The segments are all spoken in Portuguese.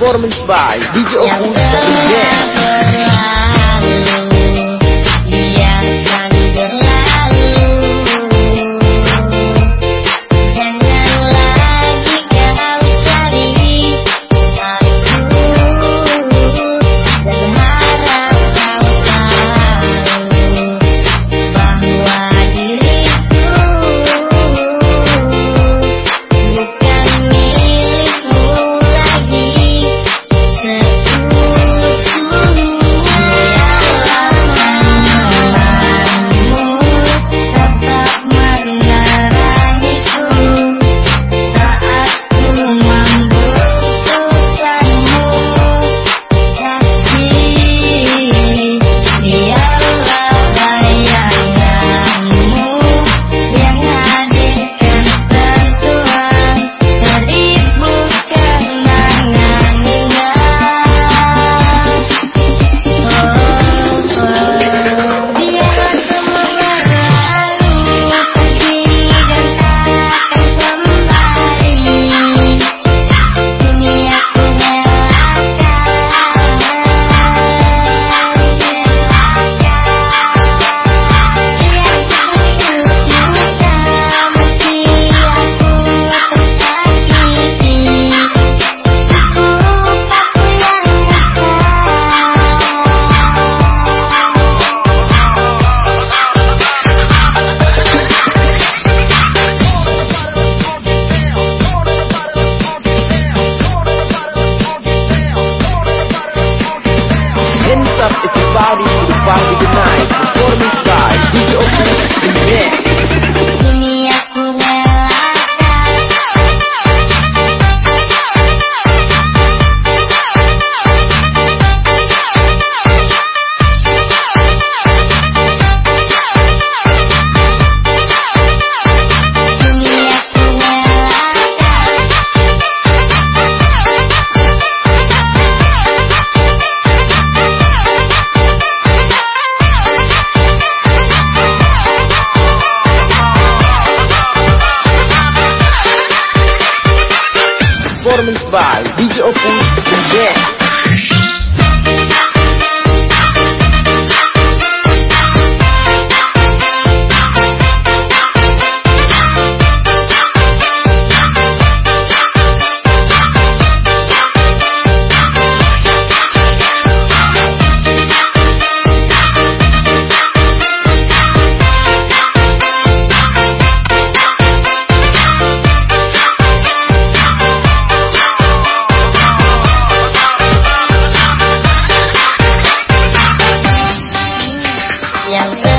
Performance by DJ Opus Dance.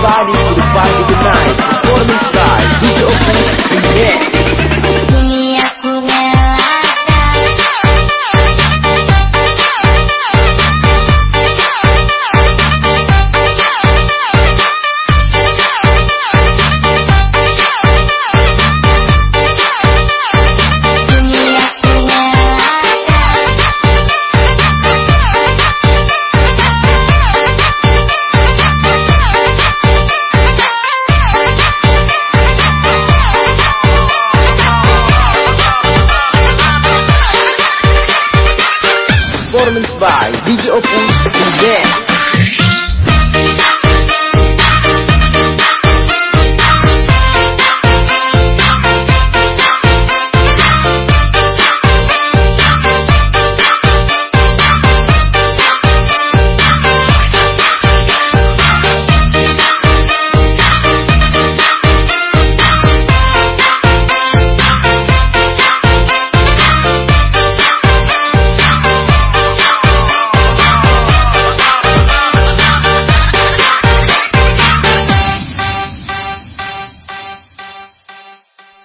vale, pro vale. do